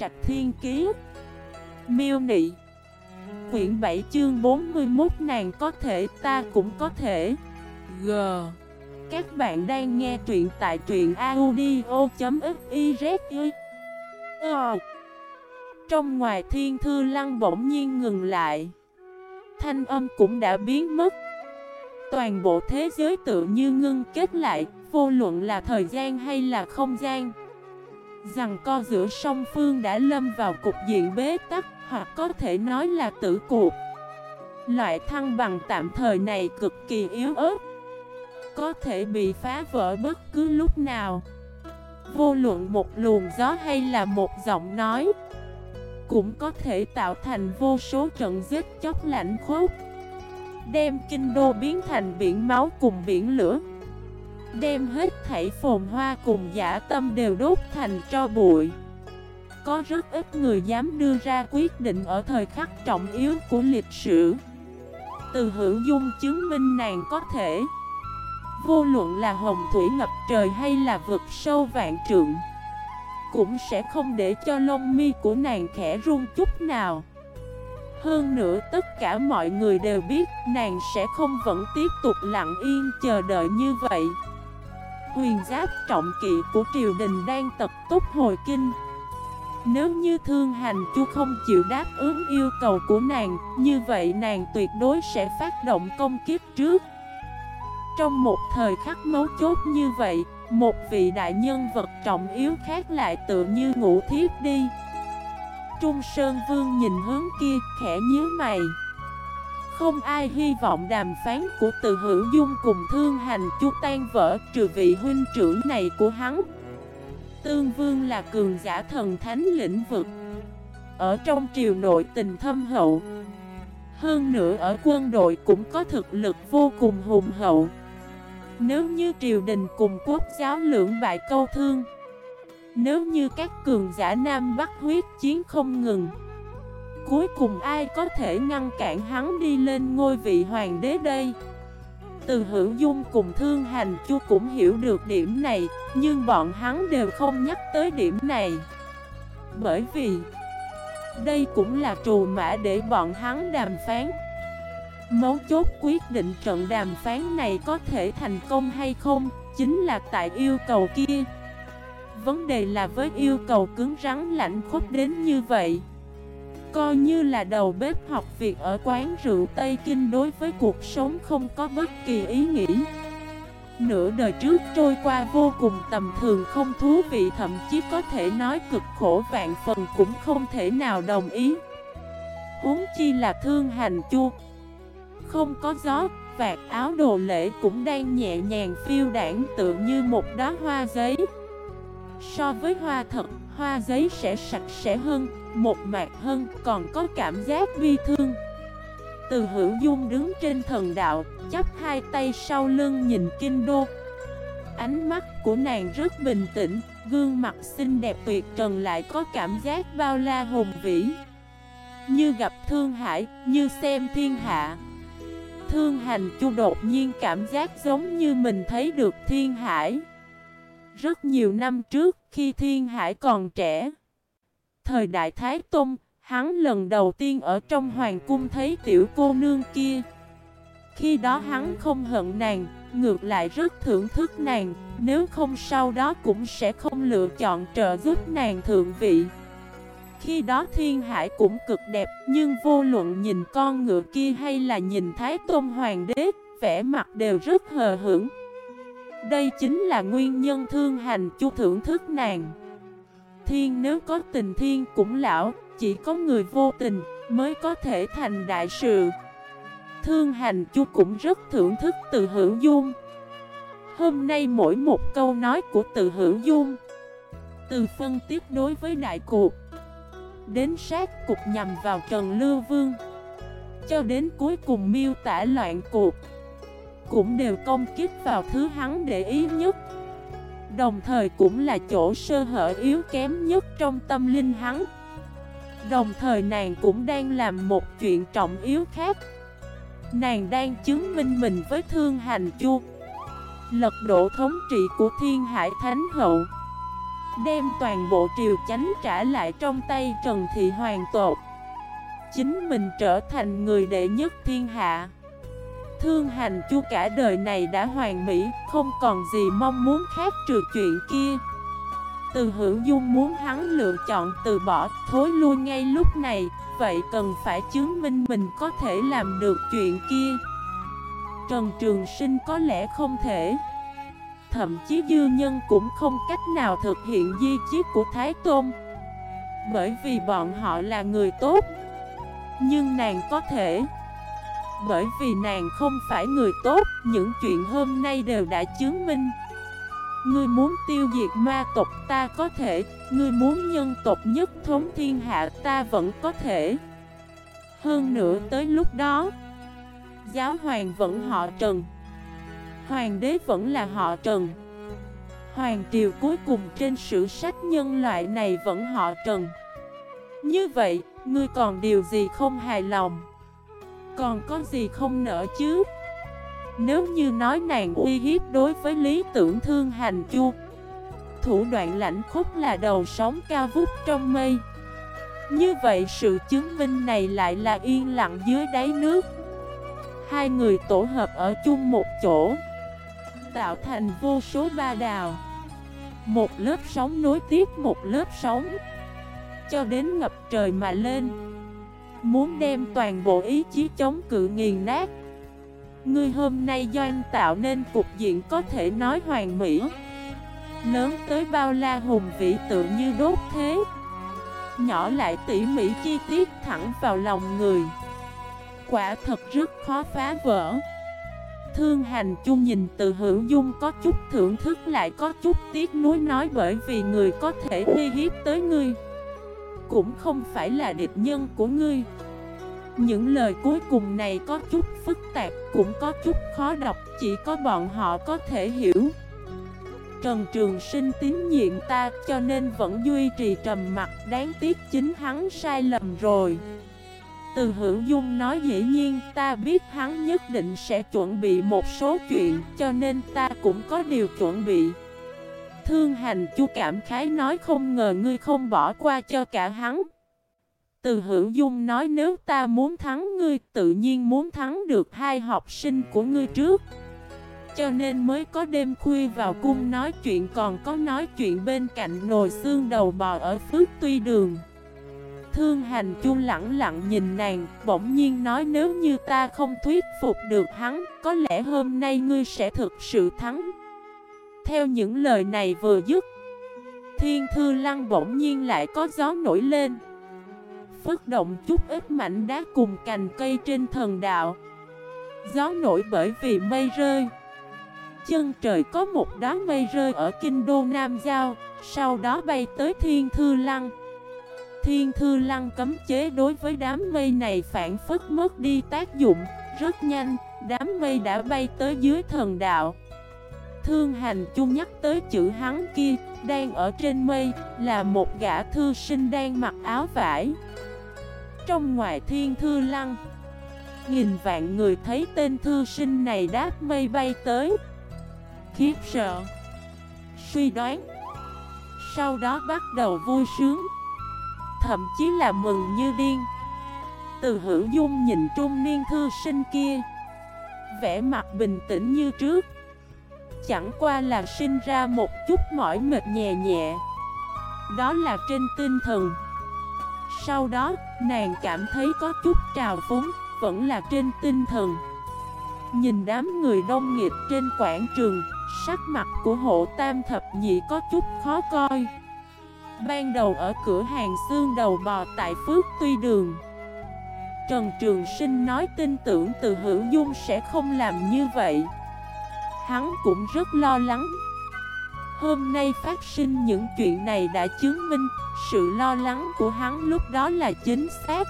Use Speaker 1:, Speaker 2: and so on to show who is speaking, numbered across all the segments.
Speaker 1: Trạch Thiên Kiế Miêu Nị. Quyển 7 chương 41 nàng có thể, ta cũng có thể. G. Các bạn đang nghe truyện tại truyện audio.xyz Ờ. Trong ngoài thiên thư lăng bỗng nhiên ngừng lại. Thanh âm cũng đã biến mất. Toàn bộ thế giới tự như ngưng kết lại, Vô luận là thời gian hay là không gian. Rằng co giữa song phương đã lâm vào cục diện bế tắc, Hoặc có thể nói là tử cuộc. Loại thăng bằng tạm thời này cực kỳ yếu ớt, Có thể bị phá vỡ bất cứ lúc nào. Vô luận một luồng gió hay là một giọng nói, Cũng có thể tạo thành vô số trận giết chóc lạnh khốc Đem kinh đô biến thành biển máu cùng biển lửa. Đem hết thảy phồn hoa cùng giả tâm đều đốt thành cho bụi. Có rất ít người dám đưa ra quyết định ở thời khắc trọng yếu của lịch sử. Từ hữu dung chứng minh nàng có thể. Vô luận là hồng thủy ngập trời hay là vực sâu vạn trượng, Cũng sẽ không để cho lông mi của nàng khẽ run chút nào. Hơn nữa tất cả mọi người đều biết nàng sẽ không vẫn tiếp tục lặng yên chờ đợi như vậy. Huyền giáp trọng kỵ của triều đình đang tập túc hồi kinh. Nếu như thương hành chu không chịu đáp ứng yêu cầu của nàng Như vậy nàng tuyệt đối sẽ phát động công kiếp trước. Trong một thời khắc mấu chốt như vậy Một vị đại nhân vật trọng yếu khác lại tự như ngủ thiếp đi. Trung Sơn Vương nhìn hướng kia, khẽ nhíu mày. Không ai hy vọng đàm phán của từ hữu dung cùng thương hành chu tan vỡ, trừ vị huynh trưởng này của hắn. Tương Vương là cường giả thần thánh lĩnh vực. Ở trong triều nội tình thâm hậu, Hơn nữa ở quân đội cũng có thực lực vô cùng hùng hậu. Nếu như triều đình cùng quốc giáo lưỡng bại câu thương, nếu như các cường giả Nam Bắc huyết chiến không ngừng Cuối cùng ai có thể ngăn cản hắn đi lên ngôi vị hoàng đế đây? Từ hữu dung cùng thương hành chu cũng hiểu được điểm này, Nhưng bọn hắn đều không nhắc tới điểm này. Bởi vì Đây cũng là trù mã để bọn hắn đàm phán. Mấu chốt quyết định trận đàm phán này có thể thành công hay không Chính là tại yêu cầu kia. Vấn đề là với yêu cầu cứng rắn lạnh khốc đến như vậy. Coi như là đầu bếp học việc ở quán rượu Tây Kinh đối với cuộc sống không có bất kỳ ý nghĩ. Nửa đời trước trôi qua vô cùng tầm thường không thú vị Thậm chí có thể nói cực khổ vạn phần cũng không thể nào đồng ý. Huống chi là thương hành chu Không có gió, vạt áo đồ lễ cũng đang nhẹ nhàng phiêu đảng tựa như một đóa hoa giấy. So với hoa thật, hoa giấy sẽ sạch sẽ hơn, một mạc hơn, còn có cảm giác bi thương. Từ hữu dung đứng trên thần đạo, chắp hai tay sau lưng nhìn kinh đô. Ánh mắt của nàng rất bình tĩnh, gương mặt xinh đẹp tuyệt trần lại có cảm giác bao la hùng vĩ. Như gặp thương hải, như xem thiên hạ. Thương hành chu đột nhiên cảm giác giống như mình thấy được thiên hải. Rất nhiều năm trước, khi Thiên Hải còn trẻ, thời đại Thái Tôn, hắn lần đầu tiên ở trong hoàng cung thấy tiểu cô nương kia. Khi đó hắn không hận nàng, ngược lại rất thưởng thức nàng, nếu không sau đó cũng sẽ không lựa chọn trợ giúp nàng thượng vị. Khi đó thiên hải cũng cực đẹp, nhưng vô luận nhìn con ngựa kia hay là nhìn Thái Tôn Hoàng đế, vẻ mặt đều rất hờ hững. Đây chính là nguyên nhân thương hành chu thưởng thức nàng. Thiên nếu có tình thiên cũng lão, Chỉ có người vô tình mới có thể thành đại sự. Thương hành chu cũng rất thưởng thức từ hữu dung. Hôm nay mỗi một câu nói của từ hữu dung, Từ phân tiếp đối với đại cuộc, Đến sát cục nhằm vào Trần Lưu Vương, Cho đến cuối cùng miêu tả loạn cuộc cũng đều công kích vào thứ hắn để ý nhất. Đồng thời cũng là chỗ sơ hở yếu kém nhất trong tâm linh hắn. Đồng thời nàng cũng đang làm một chuyện trọng yếu khác. Nàng đang chứng minh mình với thương hành chu. Lật độ thống trị của thiên hải thánh hậu. Đem toàn bộ triều chánh trả lại trong tay Trần Thị Hoàng tột. Chính mình trở thành người đệ nhất thiên hạ. Thương hành chu cả đời này đã hoàn mỹ, Không còn gì mong muốn khác trừ chuyện kia. Từ hữu dung muốn hắn lựa chọn từ bỏ, thối lui ngay lúc này, Vậy cần phải chứng minh mình có thể làm được chuyện kia. Trần Trường Sinh có lẽ không thể. Thậm chí dư nhân cũng không cách nào thực hiện di chiết của Thái Tôn. Bởi vì bọn họ là người tốt, Nhưng nàng có thể bởi vì nàng không phải người tốt Những chuyện hôm nay đều đã chứng minh. Ngươi muốn tiêu diệt ma tộc ta có thể Ngươi muốn nhân tộc nhất thống thiên hạ ta vẫn có thể. Hơn nữa tới lúc đó Giáo hoàng vẫn họ Trần. Hoàng đế vẫn là họ Trần. Hoàng triều cuối cùng trên sử sách nhân loại này vẫn họ Trần. Như vậy, ngươi còn điều gì không hài lòng? Còn có gì không nỡ chứ? Nếu như nói nàng uy hiếp đối với lý tưởng thương hành chu, Thủ đoạn lãnh khúc là đầu sóng cao vút trong mây. Như vậy sự chứng minh này lại là yên lặng dưới đáy nước. Hai người tổ hợp ở chung một chỗ, Tạo thành vô số ba đào. Một lớp sóng nối tiếp một lớp sóng, Cho đến ngập trời mà lên. Muốn đem toàn bộ ý chí chống cự nghiền nát. Ngươi hôm nay doanh tạo nên cục diện có thể nói hoàn mỹ. Lớn tới bao la hùng vĩ tự như đốt thế. Nhỏ lại tỉ mỉ chi tiết thẳng vào lòng người. Quả thật rất khó phá vỡ. Thương hành chung nhìn từ hữu dung có chút thưởng thức lại có chút tiếc nuối nói bởi vì người có thể uy hiếp tới ngươi. Cũng không phải là địch nhân của ngươi. Những lời cuối cùng này có chút phức tạp, cũng có chút khó đọc, Chỉ có bọn họ có thể hiểu. Trần Trường Sinh tín nhiệm ta, cho nên vẫn duy trì trầm mặt đáng tiếc chính hắn sai lầm rồi. Từ hữu dung nói dĩ nhiên, ta biết hắn nhất định sẽ chuẩn bị một số chuyện, cho nên ta cũng có điều chuẩn bị. Thương hành chu cảm khái nói không ngờ ngươi không bỏ qua cho cả hắn. Từ hữu dung nói nếu ta muốn thắng ngươi tự nhiên muốn thắng được hai học sinh của ngươi trước. Cho nên mới có đêm khuya vào cung nói chuyện còn có nói chuyện bên cạnh nồi xương đầu bò ở phước tuy đường. Thương hành chung lặng lặng nhìn nàng, bỗng nhiên nói nếu như ta không thuyết phục được hắn, có lẽ hôm nay ngươi sẽ thực sự thắng. Theo những lời này vừa dứt, thiên thư lăng bỗng nhiên lại có gió nổi lên. Phất động chút ít mảnh đá cùng cành cây trên thần đạo. Gió nổi bởi vì mây rơi. Chân trời có một đám mây rơi ở kinh đô Nam Giao, sau đó bay tới thiên thư lăng. Thiên Thư Lăng cấm chế đối với đám mây này phản phất mất đi tác dụng, rất nhanh, đám mây đã bay tới dưới thần đạo. Thương hành chung nhắc tới chữ hắn kia, đang ở trên mây, là một gã thư sinh đang mặc áo vải. Trong ngoài thiên thư lăng, nghìn vạn người thấy tên thư sinh này đáp mây bay tới. Khiếp sợ, suy đoán, sau đó bắt đầu vui sướng thậm chí là mừng như điên Từ hữu dung nhìn trung niên thư sinh kia Vẽ mặt bình tĩnh như trước Chẳng qua là sinh ra một chút mỏi mệt nhẹ nhẹ. Đó là trên tinh thần. Sau đó, nàng cảm thấy có chút trào phúng Vẫn là trên tinh thần. Nhìn đám người đông nghịch trên quảng trường Sắc mặt của hộ tam thập nhị có chút khó coi. Ban đầu ở cửa hàng xương đầu bò tại Phước Tuy Đường. Trần Trường Sinh nói tin tưởng từ hữu dung sẽ không làm như vậy. Hắn cũng rất lo lắng. Hôm nay phát sinh những chuyện này đã chứng minh Sự lo lắng của hắn lúc đó là chính xác.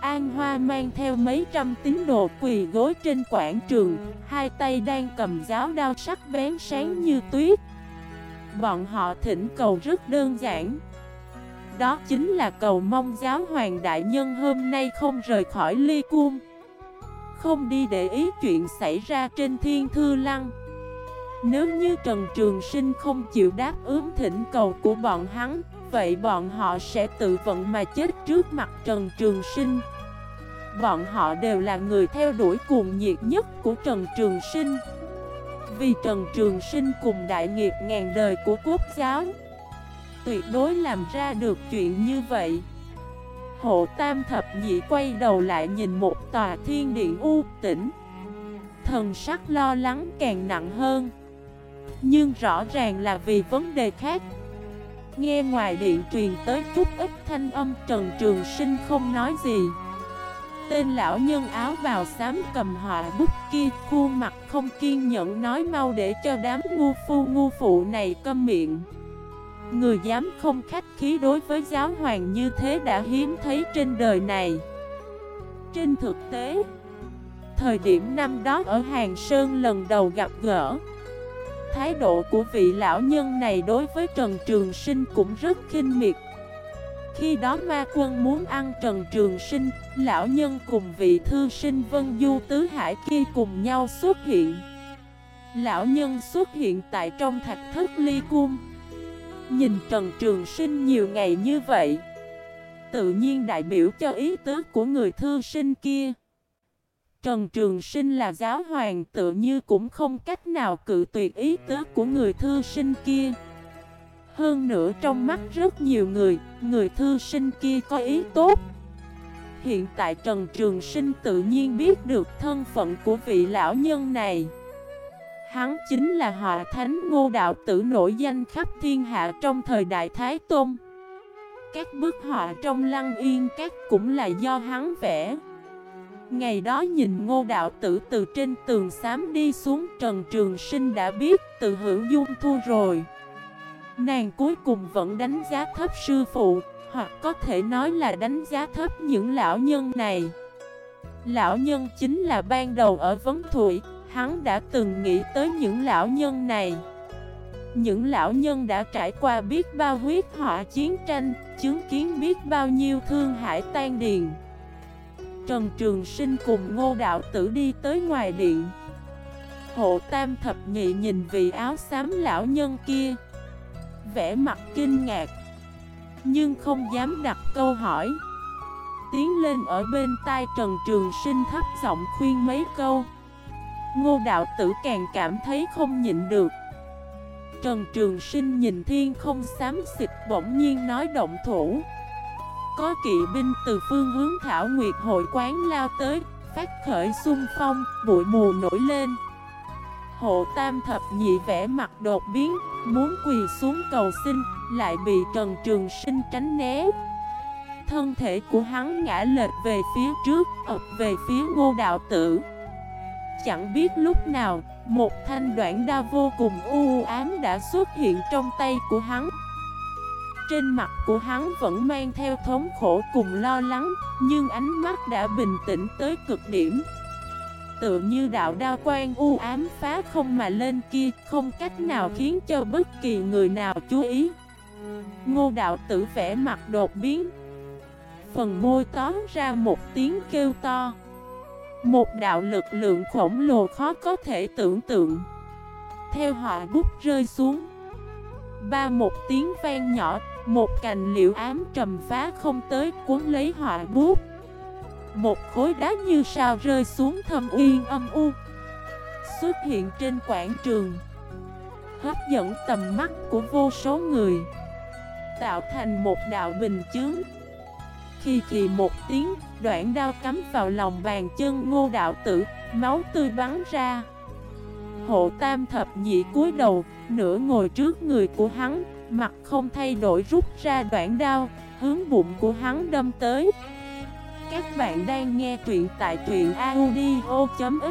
Speaker 1: An Hoa mang theo mấy trăm tín đồ quỳ gối trên quảng trường, Hai tay đang cầm giáo đao sắc bén sáng như tuyết. Bọn họ thỉnh cầu rất đơn giản. Đó chính là cầu mong giáo hoàng đại nhân hôm nay không rời khỏi ly cung. Không đi để ý chuyện xảy ra trên thiên thư lăng. Nếu như Trần Trường Sinh không chịu đáp ứng thỉnh cầu của bọn hắn, Vậy bọn họ sẽ tự vận mà chết trước mặt Trần Trường Sinh. Bọn họ đều là người theo đuổi cuồng nhiệt nhất của Trần Trường Sinh. Vì Trần Trường Sinh cùng đại nghiệp ngàn đời của quốc giáo, Tuyệt đối làm ra được chuyện như vậy. Hộ tam thập nhị quay đầu lại nhìn một tòa thiên điện u tỉnh Thần sắc lo lắng càng nặng hơn. Nhưng rõ ràng là vì vấn đề khác. Nghe ngoài điện truyền tới chút ít thanh âm Trần Trường Sinh không nói gì. Tên lão nhân áo bào xám cầm họa bút kia, Khuôn mặt không kiên nhẫn nói mau để cho đám ngu phu ngu phụ này câm miệng. Người dám không khách khí đối với giáo hoàng như thế đã hiếm thấy trên đời này. Trên thực tế, Thời điểm năm đó ở Hàng Sơn lần đầu gặp gỡ, Thái độ của vị lão nhân này đối với Trần Trường Sinh cũng rất kinh miệt. Khi đó ma quân muốn ăn Trần Trường Sinh, Lão nhân cùng vị thư sinh Vân Du Tứ Hải kia cùng nhau xuất hiện. Lão nhân xuất hiện tại trong thạch thất ly cung. Nhìn Trần Trường Sinh nhiều ngày như vậy Tự nhiên đại biểu cho ý tứ của người thư sinh kia. Trần Trường Sinh là giáo hoàng tự như cũng không cách nào cự tuyệt ý tứ của người thư sinh kia. Hơn nữa trong mắt rất nhiều người, người thư sinh kia có ý tốt. Hiện tại Trần Trường Sinh tự nhiên biết được thân phận của vị lão nhân này. Hắn chính là họ thánh ngô đạo tử nổi danh khắp thiên hạ trong thời đại Thái Tôn. Các bức họa trong lăng yên các cũng là do hắn vẽ. Ngày đó nhìn ngô đạo tử từ trên tường xám đi xuống, Trần Trường Sinh đã biết từ hữu dung thua rồi. Nàng cuối cùng vẫn đánh giá thấp sư phụ, Hoặc có thể nói là đánh giá thấp những lão nhân này. Lão nhân chính là ban đầu ở Vấn Thủy. Hắn đã từng nghĩ tới những lão nhân này. Những lão nhân đã trải qua biết bao huyết họa chiến tranh, Chứng kiến biết bao nhiêu thương hải tan điền. Trần Trường Sinh cùng ngô đạo tử đi tới ngoài điện. Hộ tam thập nhị nhìn vị áo xám lão nhân kia Vẽ mặt kinh ngạc, Nhưng không dám đặt câu hỏi. Tiến lên ở bên tai Trần Trường Sinh thấp giọng khuyên mấy câu. Ngô đạo tử càng cảm thấy không nhịn được. Trần Trường Sinh nhìn thiên không xám xịt bỗng nhiên nói động thủ. Có kỵ binh từ phương hướng Thảo Nguyệt hội quán lao tới Phát khởi xung phong, bụi mù nổi lên. Hộ tam thập nhị vẽ mặt đột biến Muốn quỳ xuống cầu xin Lại bị Trần Trường Sinh tránh né. Thân thể của hắn ngã lệch về phía trước ập về phía ngô đạo tử. Chẳng biết lúc nào, Một thanh đoạn đa vô cùng u ám đã xuất hiện trong tay của hắn. Trên mặt của hắn vẫn mang theo thống khổ cùng lo lắng, Nhưng ánh mắt đã bình tĩnh tới cực điểm. Tựa như đạo đa quan u ám phá không mà lên kia, Không cách nào khiến cho bất kỳ người nào chú ý. Ngô đạo tử vẽ mặt đột biến. Phần môi tóm ra một tiếng kêu to. Một đạo lực lượng khổng lồ khó có thể tưởng tượng. Theo họa bút rơi xuống. Ba một tiếng vang nhỏ, một cành liễu ám trầm phá không tới cuốn lấy họa bút. Một khối đá như sao rơi xuống thâm uyên âm u, Xuất hiện trên quảng trường, Hấp dẫn tầm mắt của vô số người, Tạo thành một đạo bình chướng. Khi kỳ một tiếng, đoạn đao cắm vào lòng bàn chân ngô đạo tử, Máu tươi bắn ra. Hộ tam thập nhị cúi đầu, Nửa ngồi trước người của hắn, Mặt không thay đổi rút ra đoạn đao, Hướng bụng của hắn đâm tới. Các bạn đang nghe truyện tại truyện audio.fif